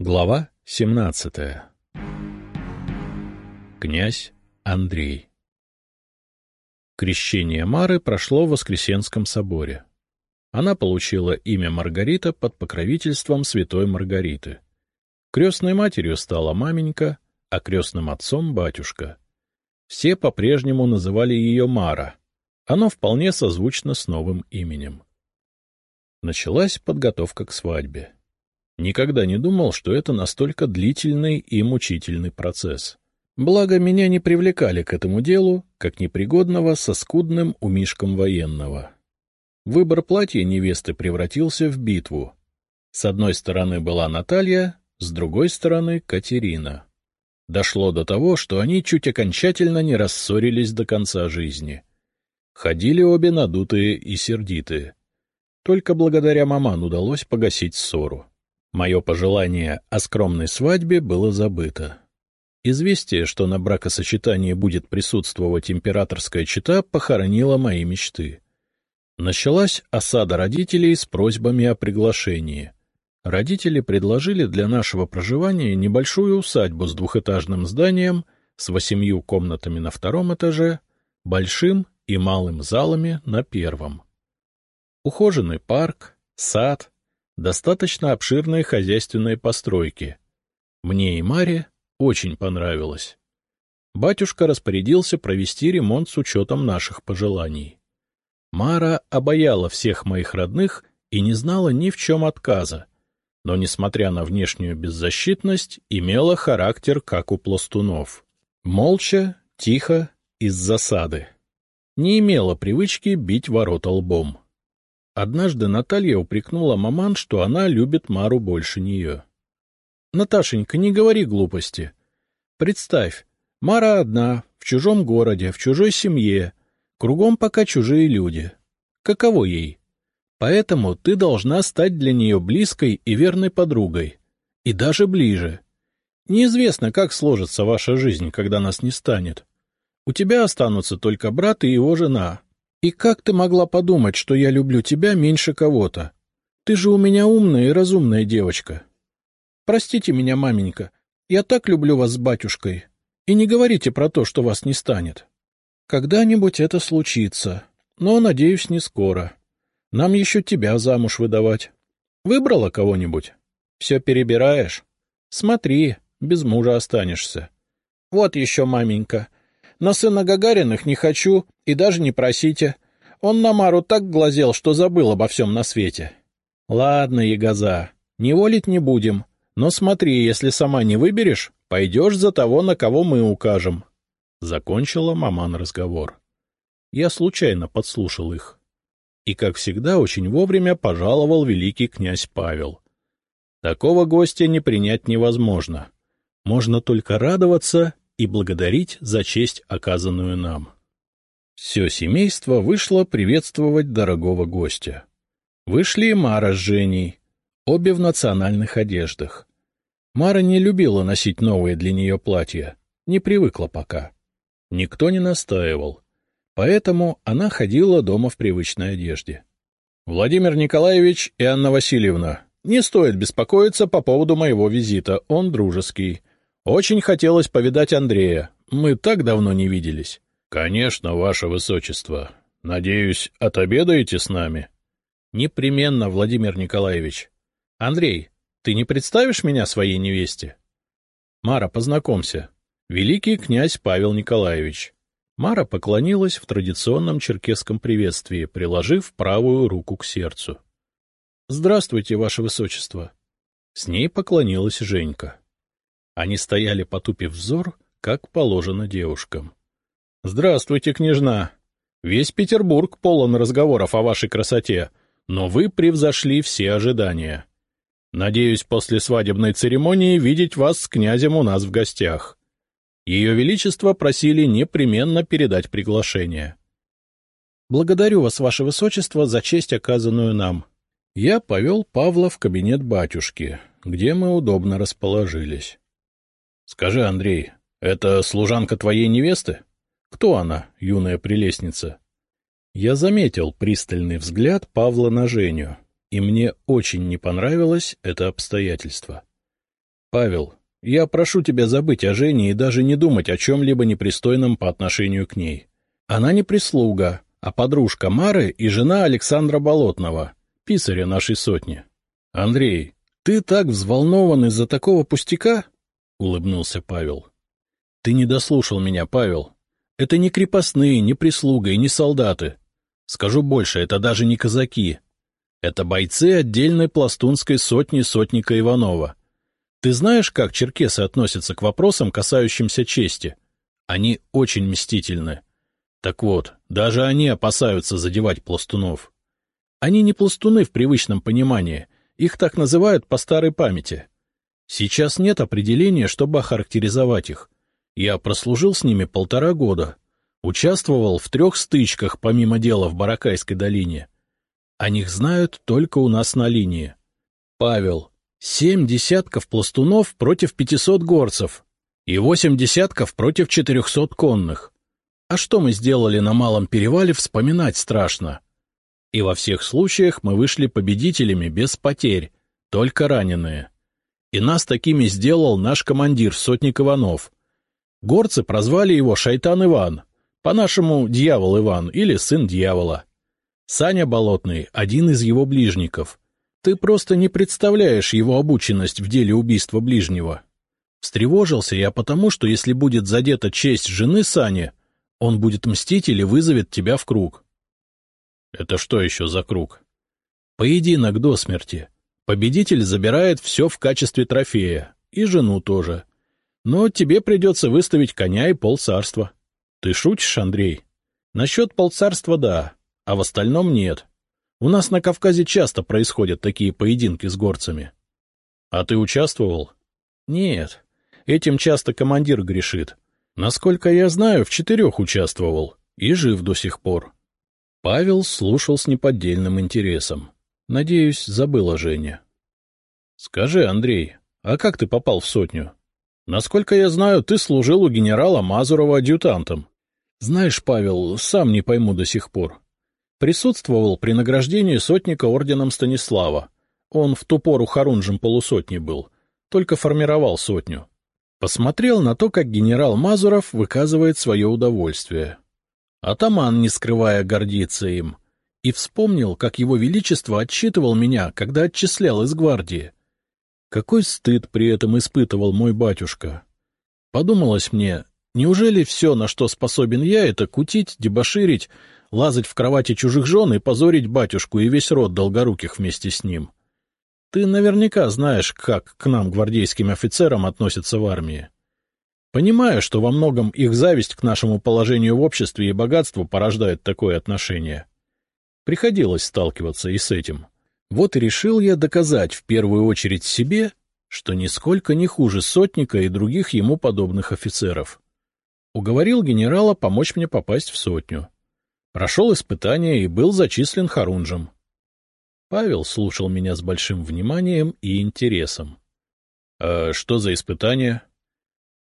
Глава 17 Князь Андрей Крещение Мары прошло в Воскресенском соборе. Она получила имя Маргарита под покровительством святой Маргариты. Крестной матерью стала маменька, а крестным отцом — батюшка. Все по-прежнему называли ее Мара. Оно вполне созвучно с новым именем. Началась подготовка к свадьбе. Никогда не думал, что это настолько длительный и мучительный процесс. Благо, меня не привлекали к этому делу, как непригодного со скудным умишком военного. Выбор платья невесты превратился в битву. С одной стороны была Наталья, с другой стороны — Катерина. Дошло до того, что они чуть окончательно не рассорились до конца жизни. Ходили обе надутые и сердитые. Только благодаря маман удалось погасить ссору. Мое пожелание о скромной свадьбе было забыто. Известие, что на бракосочетании будет присутствовать императорская чета, похоронило мои мечты. Началась осада родителей с просьбами о приглашении. Родители предложили для нашего проживания небольшую усадьбу с двухэтажным зданием, с восемью комнатами на втором этаже, большим и малым залами на первом. Ухоженный парк, сад, достаточно обширные хозяйственные постройки. Мне и Маре очень понравилось. Батюшка распорядился провести ремонт с учетом наших пожеланий. Мара обаяла всех моих родных и не знала ни в чем отказа, но, несмотря на внешнюю беззащитность, имела характер, как у пластунов. Молча, тихо, из засады. Не имела привычки бить ворота лбом. Однажды Наталья упрекнула маман, что она любит Мару больше нее. — Наташенька, не говори глупости. Представь, Мара одна, в чужом городе, в чужой семье, кругом пока чужие люди. Каково ей? Поэтому ты должна стать для нее близкой и верной подругой. И даже ближе. Неизвестно, как сложится ваша жизнь, когда нас не станет. У тебя останутся только брат и его жена, и как ты могла подумать, что я люблю тебя меньше кого-то? Ты же у меня умная и разумная девочка. Простите меня, маменька, я так люблю вас с батюшкой. И не говорите про то, что вас не станет. Когда-нибудь это случится, но, надеюсь, не скоро. Нам еще тебя замуж выдавать. Выбрала кого-нибудь? Все перебираешь? Смотри, без мужа останешься. Вот еще, маменька, на сына Гагариных не хочу и даже не просите. Он на Мару так глазел, что забыл обо всем на свете. Ладно, Ягоза, не волить не будем. Но смотри, если сама не выберешь, пойдешь за того, на кого мы укажем. Закончила маман разговор. Я случайно подслушал их. И, как всегда, очень вовремя пожаловал великий князь Павел. Такого гостя не принять невозможно. Можно только радоваться и благодарить за честь, оказанную нам. Все семейство вышло приветствовать дорогого гостя. Вышли Мара с Женей, обе в национальных одеждах. Мара не любила носить новые для нее платья, не привыкла пока. Никто не настаивал, поэтому она ходила дома в привычной одежде. — Владимир Николаевич и Анна Васильевна, не стоит беспокоиться по поводу моего визита, он дружеский. Очень хотелось повидать Андрея. Мы так давно не виделись. — Конечно, ваше высочество. Надеюсь, отобедаете с нами? — Непременно, Владимир Николаевич. — Андрей, ты не представишь меня своей невесте? — Мара, познакомься. Великий князь Павел Николаевич. Мара поклонилась в традиционном черкесском приветствии, приложив правую руку к сердцу. — Здравствуйте, ваше высочество. С ней поклонилась Женька. Они стояли, потупив взор, как положено девушкам. — Здравствуйте, княжна! Весь Петербург полон разговоров о вашей красоте, но вы превзошли все ожидания. Надеюсь, после свадебной церемонии видеть вас с князем у нас в гостях. Ее Величество просили непременно передать приглашение. — Благодарю вас, ваше высочество, за честь, оказанную нам. Я повел Павла в кабинет батюшки, где мы удобно расположились. — Скажи, Андрей, это служанка твоей невесты? Кто она, юная прелестница? Я заметил пристальный взгляд Павла на Женю, и мне очень не понравилось это обстоятельство. — Павел, я прошу тебя забыть о Жене и даже не думать о чем-либо непристойном по отношению к ней. Она не прислуга, а подружка Мары и жена Александра Болотного, писаря нашей сотни. — Андрей, ты так взволнован из-за такого пустяка? — улыбнулся Павел. — Ты не дослушал меня, Павел. Это не крепостные, не прислуга и не солдаты. Скажу больше, это даже не казаки. Это бойцы отдельной пластунской сотни сотника Иванова. Ты знаешь, как черкесы относятся к вопросам, касающимся чести? Они очень мстительны. Так вот, даже они опасаются задевать пластунов. Они не пластуны в привычном понимании, их так называют по старой памяти. Сейчас нет определения, чтобы охарактеризовать их. Я прослужил с ними полтора года, участвовал в трех стычках, помимо дела в Баракайской долине. О них знают только у нас на линии. Павел, семь десятков пластунов против пятисот горцев и восемь десятков против четырехсот конных. А что мы сделали на Малом Перевале, вспоминать страшно. И во всех случаях мы вышли победителями без потерь, только раненые. И нас такими сделал наш командир, сотник Иванов. Горцы прозвали его Шайтан Иван, по-нашему Дьявол Иван или Сын Дьявола. Саня Болотный — один из его ближников. Ты просто не представляешь его обученность в деле убийства ближнего. Встревожился я потому, что если будет задета честь жены Сани, он будет мстить или вызовет тебя в круг. Это что еще за круг? Поединок до смерти. Победитель забирает все в качестве трофея, и жену тоже. Но тебе придется выставить коня и полцарства. Ты шутишь, Андрей? Насчет полцарства — да, а в остальном нет. У нас на Кавказе часто происходят такие поединки с горцами. А ты участвовал? Нет. Этим часто командир грешит. Насколько я знаю, в четырех участвовал и жив до сих пор. Павел слушал с неподдельным интересом. Надеюсь, забыл о Жене. — Скажи, Андрей, а как ты попал в сотню? Насколько я знаю, ты служил у генерала Мазурова адъютантом. Знаешь, Павел, сам не пойму до сих пор. Присутствовал при награждении сотника орденом Станислава. Он в ту пору хорунжем полусотни был, только формировал сотню. Посмотрел на то, как генерал Мазуров выказывает свое удовольствие. Атаман, не скрывая, гордится им. И вспомнил, как его величество отчитывал меня, когда отчислял из гвардии. Какой стыд при этом испытывал мой батюшка. Подумалось мне, неужели все, на что способен я, это кутить, дебоширить, лазать в кровати чужих жен и позорить батюшку и весь род долгоруких вместе с ним? Ты наверняка знаешь, как к нам, гвардейским офицерам, относятся в армии. Понимаю, что во многом их зависть к нашему положению в обществе и богатству порождает такое отношение. Приходилось сталкиваться и с этим. Вот и решил я доказать в первую очередь себе, что нисколько не хуже сотника и других ему подобных офицеров. Уговорил генерала помочь мне попасть в сотню. Прошел испытание и был зачислен Харунжем. Павел слушал меня с большим вниманием и интересом. — А что за испытание?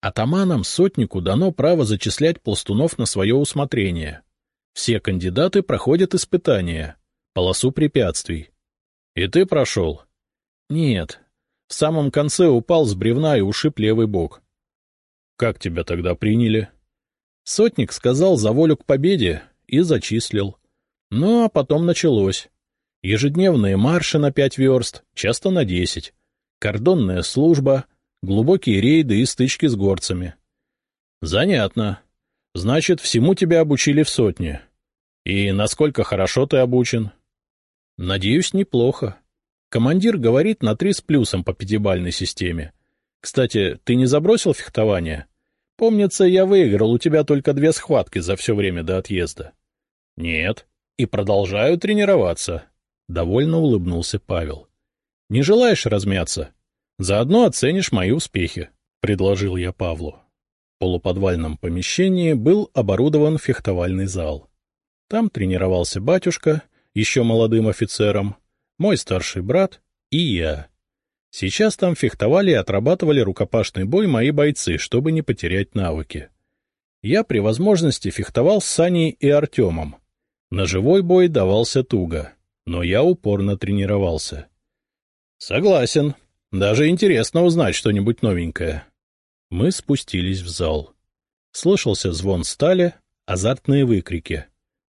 Атаманам сотнику дано право зачислять пластунов на свое усмотрение. Все кандидаты проходят испытания, полосу препятствий. И ты прошел? Нет. В самом конце упал с бревна и ушиб левый бок. Как тебя тогда приняли? Сотник сказал за волю к победе и зачислил. Ну, а потом началось. Ежедневные марши на пять верст, часто на десять. Кордонная служба, глубокие рейды и стычки с горцами. Занятно. Значит, всему тебя обучили в сотне. И насколько хорошо ты обучен? Надеюсь, неплохо. Командир говорит на три с плюсом по пятибальной системе. Кстати, ты не забросил фехтование? Помнится, я выиграл у тебя только две схватки за все время до отъезда. Нет. И продолжаю тренироваться. Довольно улыбнулся Павел. — Не желаешь размяться? Заодно оценишь мои успехи, — предложил я Павлу. Полуподвальном помещении был оборудован фехтовальный зал. Там тренировался батюшка, еще молодым офицером, мой старший брат и я. Сейчас там фехтовали и отрабатывали рукопашный бой мои бойцы, чтобы не потерять навыки. Я при возможности фехтовал с Саней и Артемом. На живой бой давался туго но я упорно тренировался. — Согласен. Даже интересно узнать что-нибудь новенькое. Мы спустились в зал. Слышался звон стали, азартные выкрики.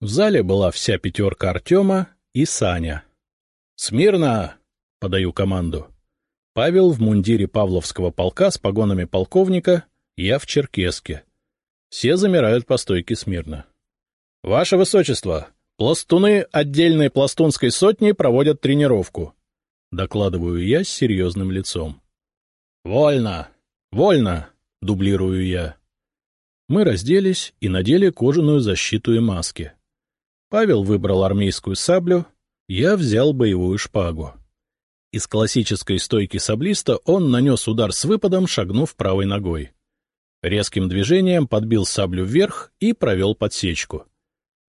В зале была вся пятерка Артема и Саня. «Смирно!» — подаю команду. Павел в мундире Павловского полка с погонами полковника, я в черкеске. Все замирают по стойке смирно. — Ваше Высочество, пластуны отдельной пластунской сотни проводят тренировку. Докладываю я с серьезным лицом. — Вольно! Вольно! — дублирую я. Мы разделись и надели кожаную защиту и маски. Павел выбрал армейскую саблю, я взял боевую шпагу. Из классической стойки саблиста он нанес удар с выпадом, шагнув правой ногой. Резким движением подбил саблю вверх и провел подсечку.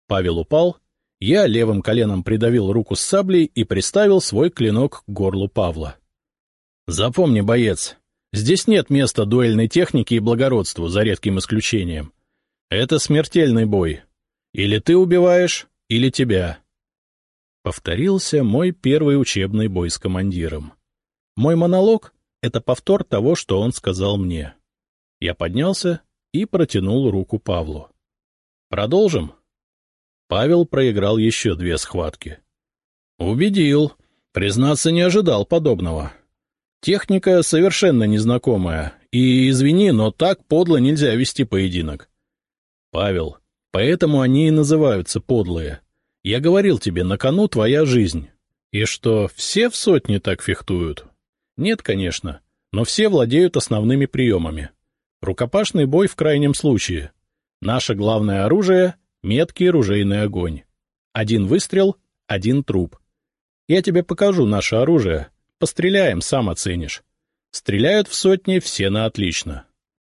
Павел упал, я левым коленом придавил руку с саблей и приставил свой клинок к горлу Павла. — Запомни, боец, здесь нет места дуэльной технике и благородству, за редким исключением. Это смертельный бой. Или ты убиваешь, или тебя. Повторился мой первый учебный бой с командиром. Мой монолог — это повтор того, что он сказал мне. Я поднялся и протянул руку Павлу. «Продолжим?» Павел проиграл еще две схватки. «Убедил. Признаться, не ожидал подобного. Техника совершенно незнакомая, и, извини, но так подло нельзя вести поединок. Павел, поэтому они и называются подлые. Я говорил тебе, на кону твоя жизнь. И что, все в сотне так фехтуют? Нет, конечно, но все владеют основными приемами. Рукопашный бой в крайнем случае. Наше главное оружие — меткий ружейный огонь. Один выстрел — один труп. Я тебе покажу наше оружие. Постреляем, сам оценишь. Стреляют в сотни все на отлично.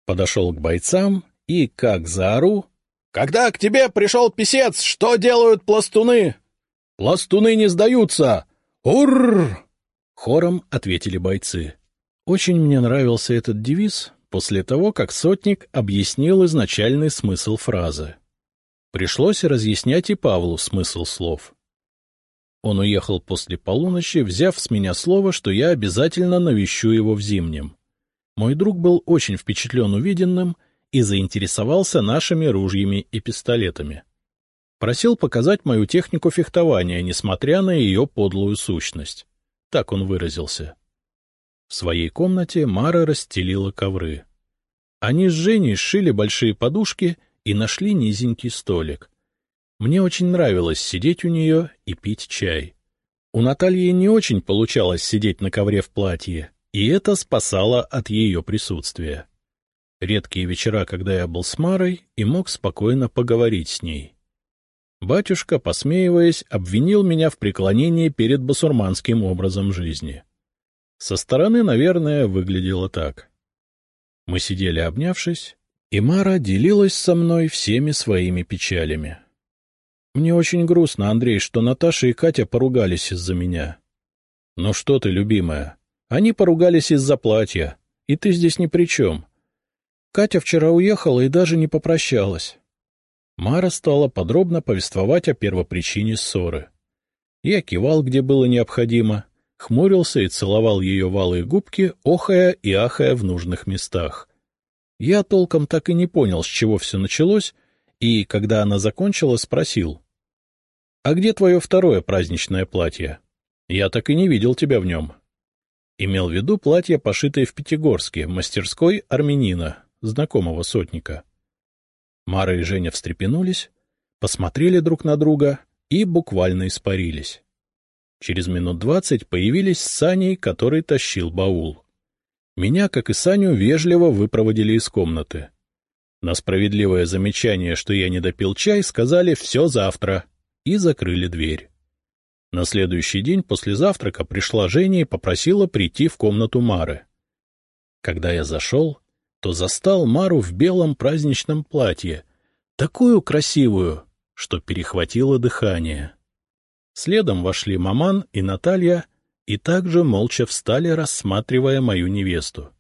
Подошел к бойцам и, как заору, когда к тебе пришел писец, что делают пластуны? Пластуны не сдаются! Урр! Хором ответили бойцы. Очень мне нравился этот девиз после того, как сотник объяснил изначальный смысл фразы. Пришлось разъяснять и Павлу смысл слов. Он уехал после полуночи, взяв с меня слово, что я обязательно навещу его в зимнем. Мой друг был очень впечатлен увиденным — и заинтересовался нашими ружьями и пистолетами. Просил показать мою технику фехтования, несмотря на ее подлую сущность. Так он выразился. В своей комнате Мара расстелила ковры. Они с Женей сшили большие подушки и нашли низенький столик. Мне очень нравилось сидеть у нее и пить чай. У Натальи не очень получалось сидеть на ковре в платье, и это спасало от ее присутствия редкие вечера, когда я был с Марой и мог спокойно поговорить с ней. Батюшка, посмеиваясь, обвинил меня в преклонении перед басурманским образом жизни. Со стороны, наверное, выглядело так. Мы сидели обнявшись, и Мара делилась со мной всеми своими печалями. Мне очень грустно, Андрей, что Наташа и Катя поругались из-за меня. Ну что ты, любимая, они поругались из-за платья, и ты здесь ни при чем. Катя вчера уехала и даже не попрощалась. Мара стала подробно повествовать о первопричине ссоры. Я кивал, где было необходимо, хмурился и целовал ее валые губки, охая и ахая в нужных местах. Я толком так и не понял, с чего все началось, и, когда она закончила, спросил. — А где твое второе праздничное платье? Я так и не видел тебя в нем. Имел в виду платье, пошитое в Пятигорске, в мастерской армянина, знакомого сотника. Мара и Женя встрепенулись, посмотрели друг на друга и буквально испарились. Через минут двадцать появились с Саней, который тащил баул. Меня, как и Саню, вежливо выпроводили из комнаты. На справедливое замечание, что я не допил чай, сказали «все завтра» и закрыли дверь. На следующий день после завтрака пришла Женя и попросила прийти в комнату Мары. Когда я зашел, то застал Мару в белом праздничном платье, такую красивую, что перехватило дыхание. Следом вошли Маман и Наталья и также молча встали, рассматривая мою невесту.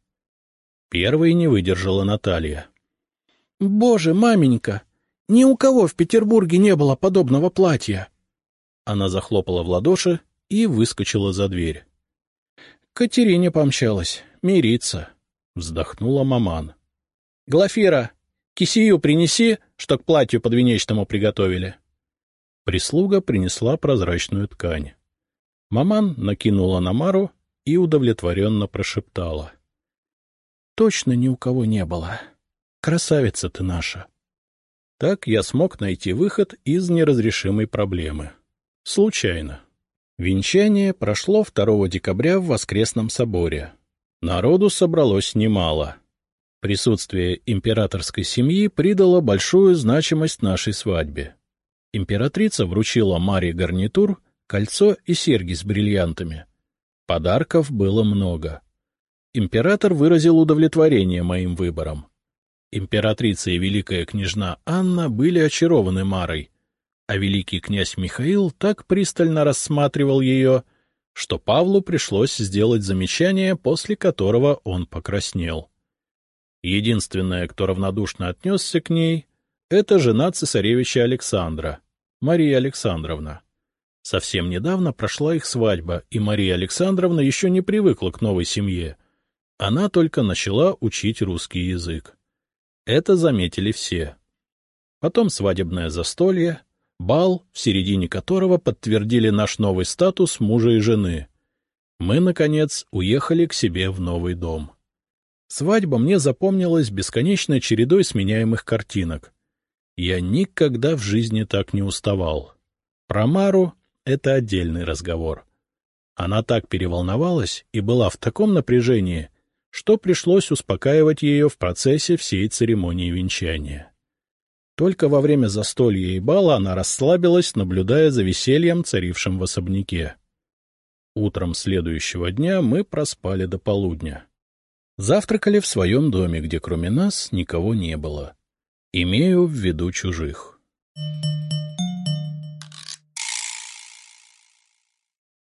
Первой не выдержала Наталья. — Боже, маменька, ни у кого в Петербурге не было подобного платья! Она захлопала в ладоши и выскочила за дверь. — Катерине помчалась. Мириться, — вздохнула маман. — Глафира, кисию принеси, что к платью подвенечному приготовили. Прислуга принесла прозрачную ткань. Маман накинула на Мару и удовлетворенно прошептала. — Точно ни у кого не было. Красавица ты наша. Так я смог найти выход из неразрешимой проблемы. Случайно. Венчание прошло 2 декабря в Воскресном соборе. Народу собралось немало. Присутствие императорской семьи придало большую значимость нашей свадьбе. Императрица вручила Маре гарнитур, кольцо и серьги с бриллиантами. Подарков было много. Император выразил удовлетворение моим выбором. Императрица и великая княжна Анна были очарованы Марой, а великий князь Михаил так пристально рассматривал ее, что Павлу пришлось сделать замечание, после которого он покраснел. Единственная, кто равнодушно отнесся к ней, — это жена цесаревича Александра, Мария Александровна. Совсем недавно прошла их свадьба, и Мария Александровна еще не привыкла к новой семье. Она только начала учить русский язык. Это заметили все. Потом свадебное застолье, бал, в середине которого подтвердили наш новый статус мужа и жены. Мы, наконец, уехали к себе в новый дом. Свадьба мне запомнилась бесконечной чередой сменяемых картинок. Я никогда в жизни так не уставал. Про Мару — это отдельный разговор. Она так переволновалась и была в таком напряжении — что пришлось успокаивать ее в процессе всей церемонии венчания. Только во время застолья и бала она расслабилась, наблюдая за весельем, царившим в особняке. Утром следующего дня мы проспали до полудня. Завтракали в своем доме, где кроме нас никого не было. Имею в виду чужих.